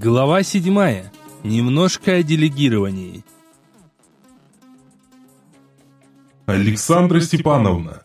Глава седьмая. Немножко о делегировании. Александра Степановна.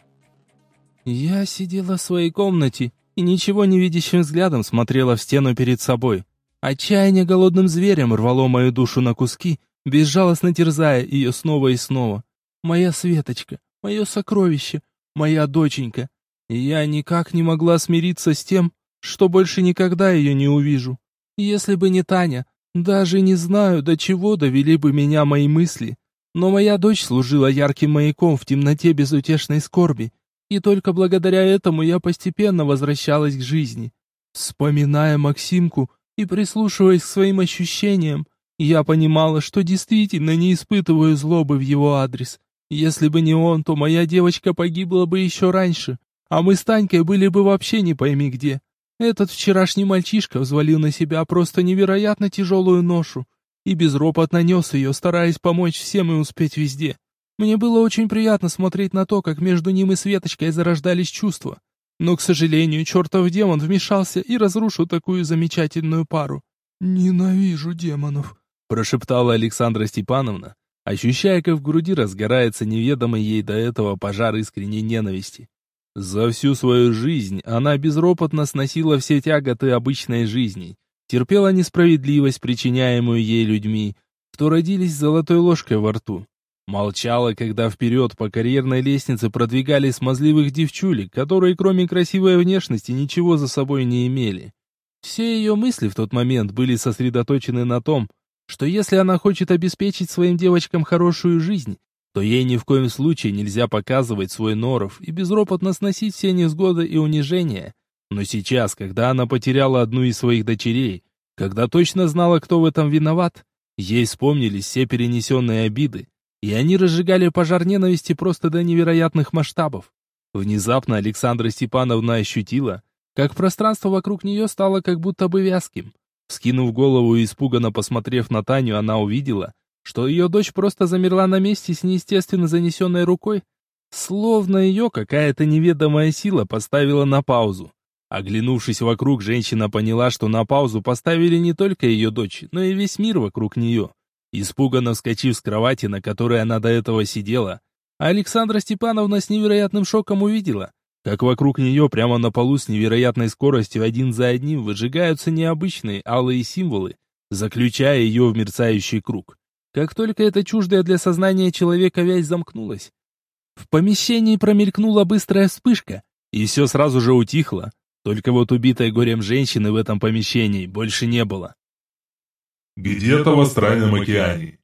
Я сидела в своей комнате и ничего не видящим взглядом смотрела в стену перед собой. Отчаяние голодным зверем рвало мою душу на куски, безжалостно терзая ее снова и снова. Моя Светочка, мое сокровище, моя доченька. Я никак не могла смириться с тем, что больше никогда ее не увижу. Если бы не Таня, даже не знаю, до чего довели бы меня мои мысли. Но моя дочь служила ярким маяком в темноте безутешной скорби, и только благодаря этому я постепенно возвращалась к жизни. Вспоминая Максимку и прислушиваясь к своим ощущениям, я понимала, что действительно не испытываю злобы в его адрес. Если бы не он, то моя девочка погибла бы еще раньше, а мы с Танькой были бы вообще не пойми где. Этот вчерашний мальчишка взвалил на себя просто невероятно тяжелую ношу и безропотно нес ее, стараясь помочь всем и успеть везде. Мне было очень приятно смотреть на то, как между ним и Светочкой зарождались чувства. Но, к сожалению, чертов демон вмешался и разрушил такую замечательную пару. «Ненавижу демонов», — прошептала Александра Степановна, ощущая, как в груди разгорается неведомый ей до этого пожар искренней ненависти. За всю свою жизнь она безропотно сносила все тяготы обычной жизни, терпела несправедливость, причиняемую ей людьми, кто родились с золотой ложкой во рту. Молчала, когда вперед по карьерной лестнице продвигались смазливых девчулек, которые кроме красивой внешности ничего за собой не имели. Все ее мысли в тот момент были сосредоточены на том, что если она хочет обеспечить своим девочкам хорошую жизнь, то ей ни в коем случае нельзя показывать свой норов и безропотно сносить все невзгоды и унижения. Но сейчас, когда она потеряла одну из своих дочерей, когда точно знала, кто в этом виноват, ей вспомнились все перенесенные обиды, и они разжигали пожар ненависти просто до невероятных масштабов. Внезапно Александра Степановна ощутила, как пространство вокруг нее стало как будто бы вязким. Скинув голову и испуганно посмотрев на Таню, она увидела, что ее дочь просто замерла на месте с неестественно занесенной рукой, словно ее какая-то неведомая сила поставила на паузу. Оглянувшись вокруг, женщина поняла, что на паузу поставили не только ее дочь, но и весь мир вокруг нее. Испуганно вскочив с кровати, на которой она до этого сидела, Александра Степановна с невероятным шоком увидела, как вокруг нее прямо на полу с невероятной скоростью один за одним выжигаются необычные алые символы, заключая ее в мерцающий круг. Как только эта чуждая для сознания человека вязь замкнулась, в помещении промелькнула быстрая вспышка, и все сразу же утихло. Только вот убитой горем женщины в этом помещении больше не было. Где-то в астральном океане.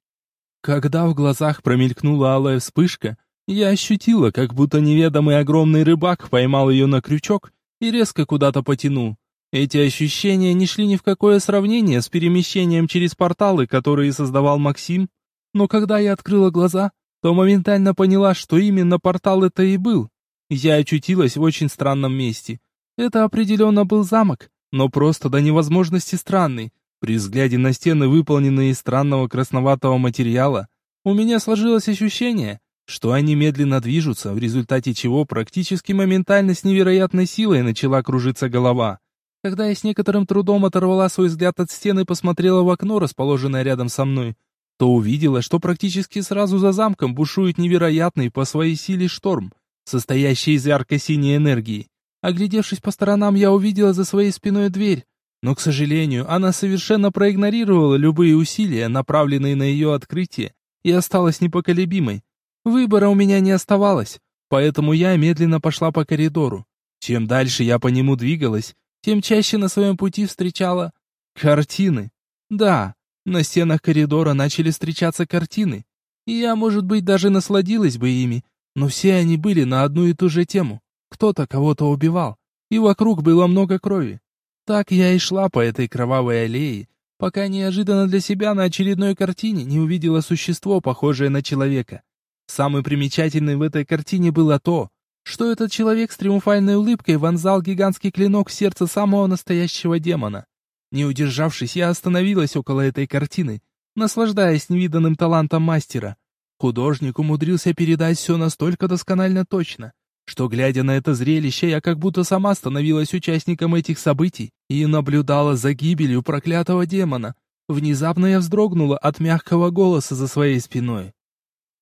Когда в глазах промелькнула алая вспышка, я ощутила, как будто неведомый огромный рыбак поймал ее на крючок и резко куда-то потянул. Эти ощущения не шли ни в какое сравнение с перемещением через порталы, которые создавал Максим, но когда я открыла глаза, то моментально поняла, что именно портал это и был. Я очутилась в очень странном месте. Это определенно был замок, но просто до невозможности странный. При взгляде на стены, выполненные из странного красноватого материала, у меня сложилось ощущение, что они медленно движутся, в результате чего практически моментально с невероятной силой начала кружиться голова. Когда я с некоторым трудом оторвала свой взгляд от стены и посмотрела в окно, расположенное рядом со мной, то увидела, что практически сразу за замком бушует невероятный по своей силе шторм, состоящий из ярко-синей энергии. Оглядевшись по сторонам, я увидела за своей спиной дверь, но, к сожалению, она совершенно проигнорировала любые усилия, направленные на ее открытие, и осталась непоколебимой. Выбора у меня не оставалось, поэтому я медленно пошла по коридору. Чем дальше я по нему двигалась, тем чаще на своем пути встречала картины. Да, на стенах коридора начали встречаться картины, и я, может быть, даже насладилась бы ими, но все они были на одну и ту же тему. Кто-то кого-то убивал, и вокруг было много крови. Так я и шла по этой кровавой аллее, пока неожиданно для себя на очередной картине не увидела существо, похожее на человека. Самым примечательным в этой картине было то, что этот человек с триумфальной улыбкой вонзал гигантский клинок в сердце самого настоящего демона. Не удержавшись, я остановилась около этой картины, наслаждаясь невиданным талантом мастера. Художник умудрился передать все настолько досконально точно, что, глядя на это зрелище, я как будто сама становилась участником этих событий и наблюдала за гибелью проклятого демона. Внезапно я вздрогнула от мягкого голоса за своей спиной.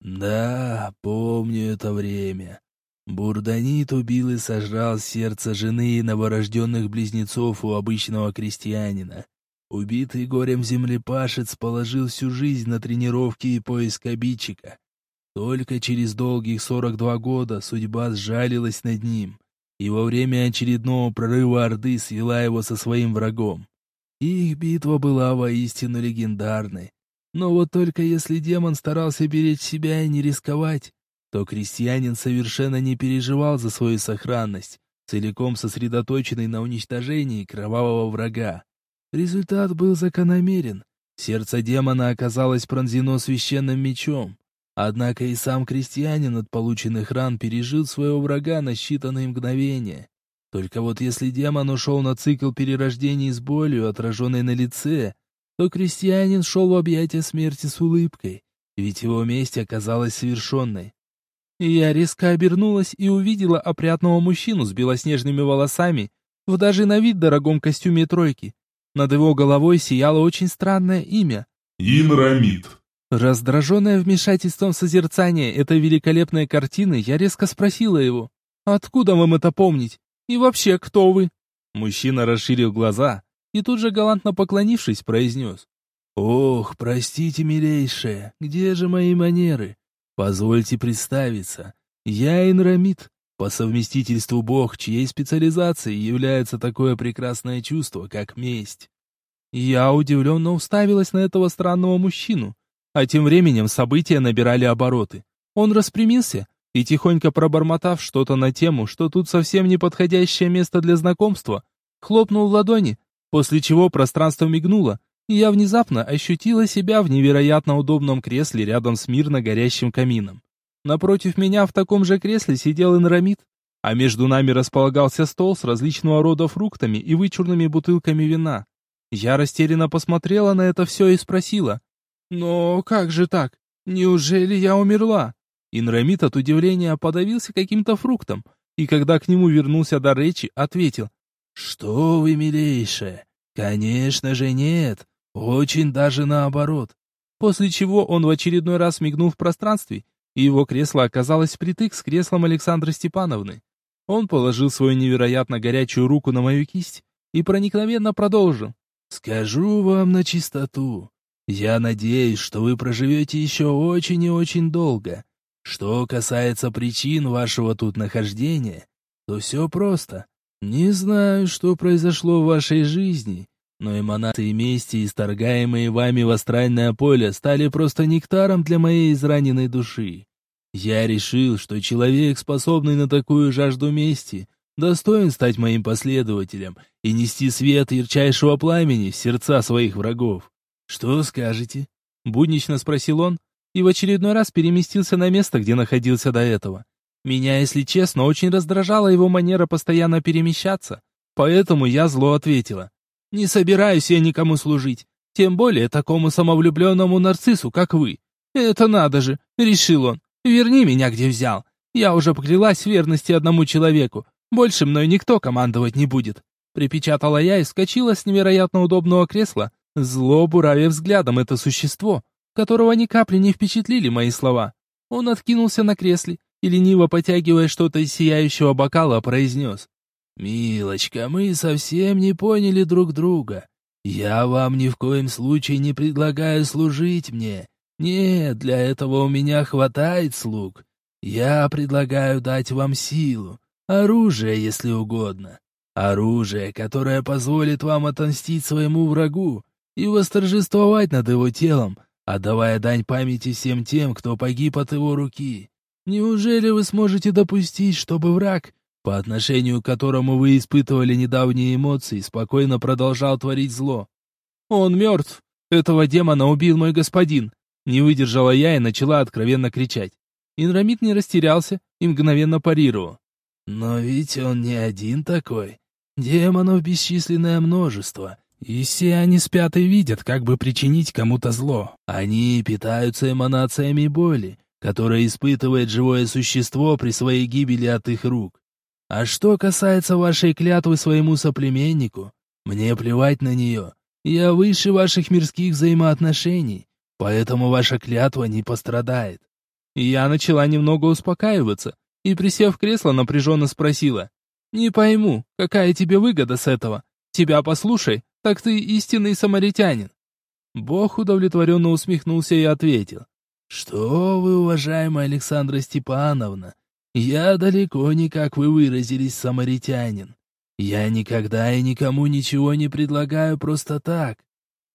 «Да, помню это время. Бурданит убил и сожрал сердце жены и новорожденных близнецов у обычного крестьянина. Убитый горем землепашец положил всю жизнь на тренировки и поиск обидчика. Только через долгих 42 года судьба сжалилась над ним, и во время очередного прорыва Орды свела его со своим врагом. Их битва была воистину легендарной. Но вот только если демон старался беречь себя и не рисковать, то крестьянин совершенно не переживал за свою сохранность, целиком сосредоточенный на уничтожении кровавого врага. Результат был закономерен. Сердце демона оказалось пронзено священным мечом. Однако и сам крестьянин от полученных ран пережил своего врага на считанные мгновения. Только вот если демон ушел на цикл перерождений с болью, отраженной на лице, то крестьянин шел в объятия смерти с улыбкой, ведь его месть оказалась совершенной. Я резко обернулась и увидела опрятного мужчину с белоснежными волосами в даже на вид дорогом костюме тройки. Над его головой сияло очень странное имя. Инрамид. Раздраженная вмешательством созерцания этой великолепной картины, я резко спросила его, «Откуда вам это помнить? И вообще, кто вы?» Мужчина расширил глаза и тут же, галантно поклонившись, произнес, «Ох, простите, милейшая, где же мои манеры? Позвольте представиться, я Инрамид, по совместительству бог, чьей специализацией является такое прекрасное чувство, как месть». Я удивленно уставилась на этого странного мужчину, а тем временем события набирали обороты. Он распрямился и, тихонько пробормотав что-то на тему, что тут совсем не подходящее место для знакомства, хлопнул в ладони, после чего пространство мигнуло, и я внезапно ощутила себя в невероятно удобном кресле рядом с мирно горящим камином. Напротив меня в таком же кресле сидел Инрамид, а между нами располагался стол с различного рода фруктами и вычурными бутылками вина. Я растерянно посмотрела на это все и спросила, «Но как же так? Неужели я умерла?» Инрамит от удивления подавился каким-то фруктом, и когда к нему вернулся до речи, ответил, «Что вы, милейшая? Конечно же нет, очень даже наоборот». После чего он в очередной раз мигнул в пространстве, и его кресло оказалось впритык с креслом Александры Степановны. Он положил свою невероятно горячую руку на мою кисть и проникновенно продолжил. «Скажу вам на чистоту, я надеюсь, что вы проживете еще очень и очень долго. Что касается причин вашего тут нахождения, то все просто. Не знаю, что произошло в вашей жизни, но эманации мести, исторгаемые вами в астральное поле, стали просто нектаром для моей израненной души. Я решил, что человек, способный на такую жажду мести, достоин стать моим последователем и нести свет ярчайшего пламени в сердца своих врагов. «Что скажете?» — буднично спросил он и в очередной раз переместился на место, где находился до этого. Меня, если честно, очень раздражала его манера постоянно перемещаться, поэтому я зло ответила. «Не собираюсь я никому служить, тем более такому самовлюбленному нарциссу, как вы. Это надо же!» — решил он. «Верни меня, где взял. Я уже поклялась верности одному человеку. Больше мной никто командовать не будет». Припечатала я и вскочила с невероятно удобного кресла, Зло буравя взглядом это существо, которого ни капли не впечатлили мои слова. Он откинулся на кресле и, лениво потягивая что-то из сияющего бокала, произнес. «Милочка, мы совсем не поняли друг друга. Я вам ни в коем случае не предлагаю служить мне. Нет, для этого у меня хватает слуг. Я предлагаю дать вам силу, оружие, если угодно. Оружие, которое позволит вам отомстить своему врагу, и восторжествовать над его телом, отдавая дань памяти всем тем, кто погиб от его руки. Неужели вы сможете допустить, чтобы враг, по отношению к которому вы испытывали недавние эмоции, спокойно продолжал творить зло? Он мертв. Этого демона убил мой господин. Не выдержала я и начала откровенно кричать. Инрамид не растерялся и мгновенно парировал. Но ведь он не один такой. Демонов бесчисленное множество, и все они спят и видят, как бы причинить кому-то зло. Они питаются эманациями боли, которое испытывает живое существо при своей гибели от их рук. А что касается вашей клятвы своему соплеменнику, мне плевать на нее. Я выше ваших мирских взаимоотношений, поэтому ваша клятва не пострадает. Я начала немного успокаиваться и, присев в кресло, напряженно спросила. «Не пойму, какая тебе выгода с этого? Тебя послушай, так ты истинный самаритянин». Бог удовлетворенно усмехнулся и ответил. «Что вы, уважаемая Александра Степановна, я далеко не, как вы выразились, самаритянин. Я никогда и никому ничего не предлагаю просто так.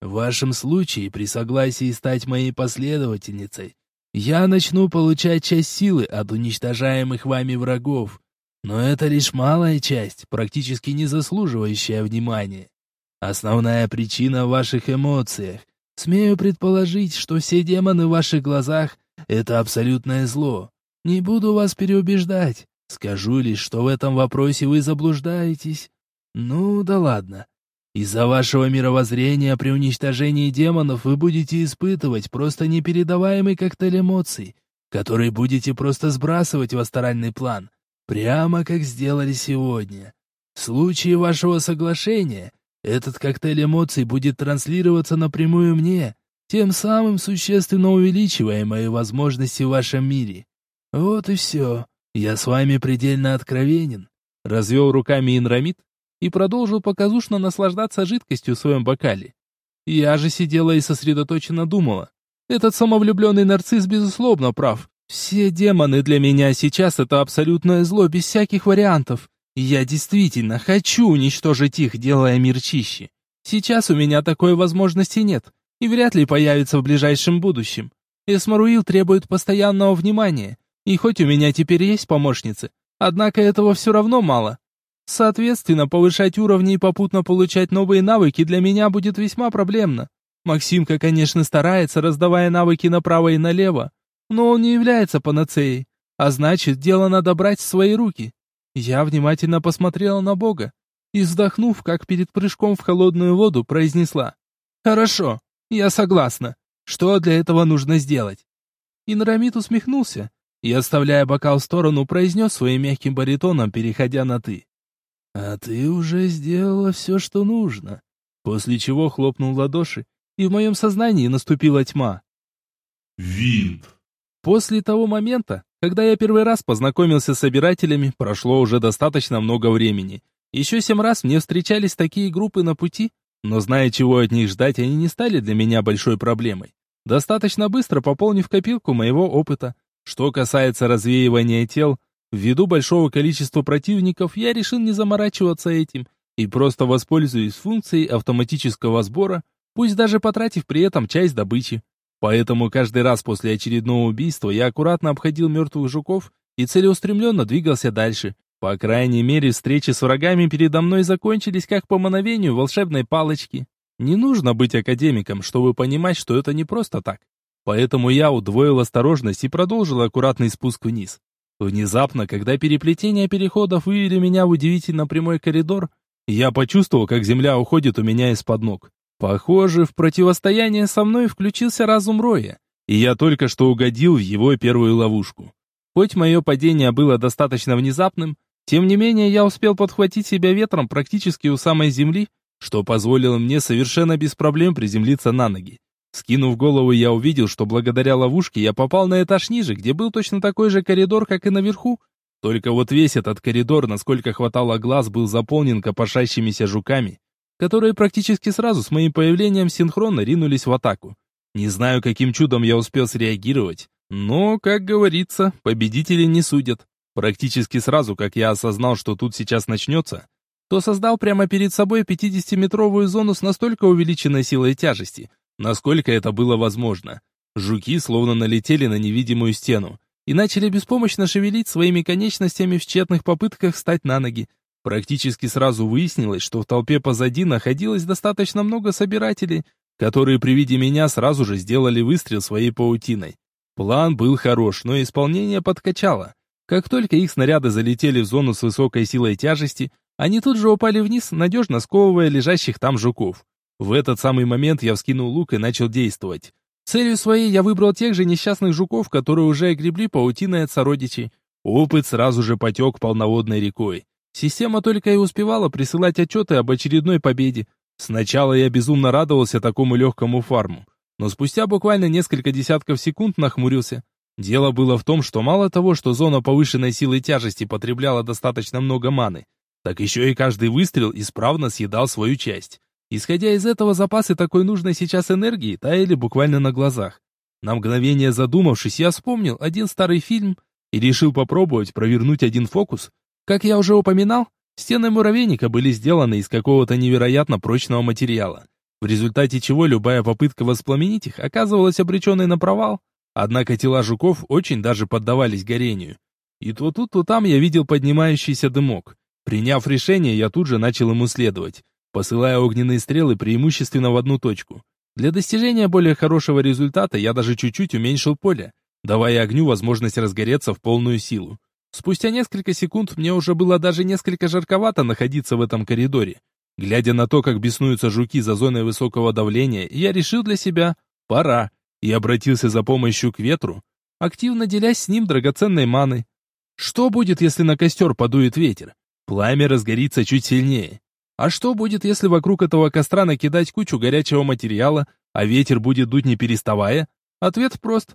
В вашем случае, при согласии стать моей последовательницей, я начну получать часть силы от уничтожаемых вами врагов. Но это лишь малая часть, практически не заслуживающая внимания. Основная причина в ваших эмоциях. Смею предположить, что все демоны в ваших глазах — это абсолютное зло. Не буду вас переубеждать. Скажу лишь, что в этом вопросе вы заблуждаетесь. Ну да ладно. Из-за вашего мировоззрения при уничтожении демонов вы будете испытывать просто непередаваемый коктейль эмоций, который будете просто сбрасывать в астральный план, прямо как сделали сегодня. В случае вашего соглашения этот коктейль эмоций будет транслироваться напрямую мне, тем самым существенно увеличивая мои возможности в вашем мире. Вот и все. Я с вами предельно откровенен. Развел руками Инрамид и продолжил показушно наслаждаться жидкостью в своем бокале. Я же сидела и сосредоточенно думала. Этот самовлюбленный нарцисс безусловно прав. Все демоны для меня сейчас это абсолютное зло без всяких вариантов. я действительно хочу уничтожить их, делая мир чище. Сейчас у меня такой возможности нет, и вряд ли появится в ближайшем будущем. Эсмаруил требует постоянного внимания, и хоть у меня теперь есть помощницы, однако этого все равно мало. Соответственно, повышать уровни и попутно получать новые навыки для меня будет весьма проблемно. Максимка, конечно, старается, раздавая навыки направо и налево, но он не является панацеей, а значит, дело надо брать в свои руки. Я внимательно посмотрела на Бога и, вздохнув, как перед прыжком в холодную воду, произнесла «Хорошо, я согласна. Что для этого нужно сделать?» Инрамит усмехнулся и, оставляя бокал в сторону, произнес своим мягким баритоном, переходя на «ты». «А ты уже сделала все, что нужно», после чего хлопнул ладоши, и в моем сознании наступила тьма. Винт. После того момента, когда я первый раз познакомился с собирателями, прошло уже достаточно много времени. Еще семь раз мне встречались такие группы на пути, но зная, чего от них ждать, они не стали для меня большой проблемой. Достаточно быстро пополнив копилку моего опыта, что касается развеивания тел, ввиду большого количества противников, я решил не заморачиваться этим и просто воспользуюсь функцией автоматического сбора, пусть даже потратив при этом часть добычи. Поэтому каждый раз после очередного убийства я аккуратно обходил мертвых жуков и целеустремленно двигался дальше. По крайней мере, встречи с врагами передо мной закончились как по мановению волшебной палочки. Не нужно быть академиком, чтобы понимать, что это не просто так. Поэтому я удвоил осторожность и продолжил аккуратный спуск вниз. Внезапно, когда переплетение переходов вывели меня в удивительно прямой коридор, я почувствовал, как земля уходит у меня из-под ног. Похоже, в противостояние со мной включился разум Роя, и я только что угодил в его первую ловушку. Хоть мое падение было достаточно внезапным, тем не менее я успел подхватить себя ветром практически у самой земли, что позволило мне совершенно без проблем приземлиться на ноги. Скинув голову, я увидел, что благодаря ловушке я попал на этаж ниже, где был точно такой же коридор, как и наверху. Только вот весь этот коридор, насколько хватало глаз, был заполнен копошащимися жуками, которые практически сразу с моим появлением синхронно ринулись в атаку. Не знаю, каким чудом я успел среагировать, но, как говорится, победители не судят. Практически сразу, как я осознал, что тут сейчас начнется, то создал прямо перед собой 50-метровую зону с настолько увеличенной силой тяжести, насколько это было возможно. Жуки словно налетели на невидимую стену и начали беспомощно шевелить своими конечностями в тщетных попытках встать на ноги. Практически сразу выяснилось, что в толпе позади находилось достаточно много собирателей, которые при виде меня сразу же сделали выстрел своей паутиной. План был хорош, но исполнение подкачало. Как только их снаряды залетели в зону с высокой силой тяжести, они тут же упали вниз, надежно сковывая лежащих там жуков. В этот самый момент я вскинул лук и начал действовать. Целью своей я выбрал тех же несчастных жуков, которые уже огребли паутиной от сородичей. Опыт сразу же потек полноводной рекой. Система только и успевала присылать отчеты об очередной победе. Сначала я безумно радовался такому легкому фарму, но спустя буквально несколько десятков секунд нахмурился. Дело было в том, что мало того, что зона повышенной силы тяжести потребляла достаточно много маны, так еще и каждый выстрел исправно съедал свою часть. Исходя из этого, запасы такой нужной сейчас энергии таяли буквально на глазах. На мгновение задумавшись, я вспомнил один старый фильм и решил попробовать провернуть один фокус. Как я уже упоминал, стены муравейника были сделаны из какого-то невероятно прочного материала, в результате чего любая попытка воспламенить их оказывалась обреченной на провал. Однако тела жуков очень даже поддавались горению. И то тут, то там я видел поднимающийся дымок. Приняв решение, я тут же начал ему следовать, посылая огненные стрелы преимущественно в одну точку. Для достижения более хорошего результата я даже чуть-чуть уменьшил поле, давая огню возможность разгореться в полную силу. Спустя несколько секунд мне уже было даже несколько жарковато находиться в этом коридоре. Глядя на то, как беснуются жуки за зоной высокого давления, я решил для себя «пора» и обратился за помощью к ветру, активно делясь с ним драгоценной маной. Что будет, если на костер подует ветер? Пламя разгорится чуть сильнее. А что будет, если вокруг этого костра накидать кучу горячего материала, а ветер будет дуть не переставая? Ответ прост.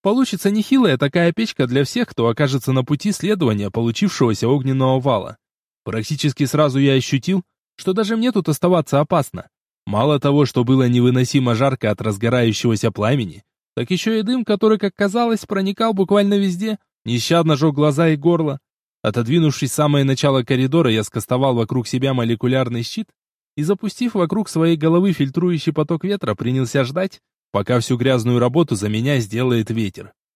Получится нехилая такая печка для всех, кто окажется на пути следования получившегося огненного вала. Практически сразу я ощутил, что даже мне тут оставаться опасно. Мало того, что было невыносимо жарко от разгорающегося пламени, так еще и дым, который, как казалось, проникал буквально везде, нещадно жег глаза и горло. Отодвинувшись самое начало коридора, я скостовал вокруг себя молекулярный щит и, запустив вокруг своей головы фильтрующий поток ветра, принялся ждать, пока всю грязную работу за меня сделает ветер.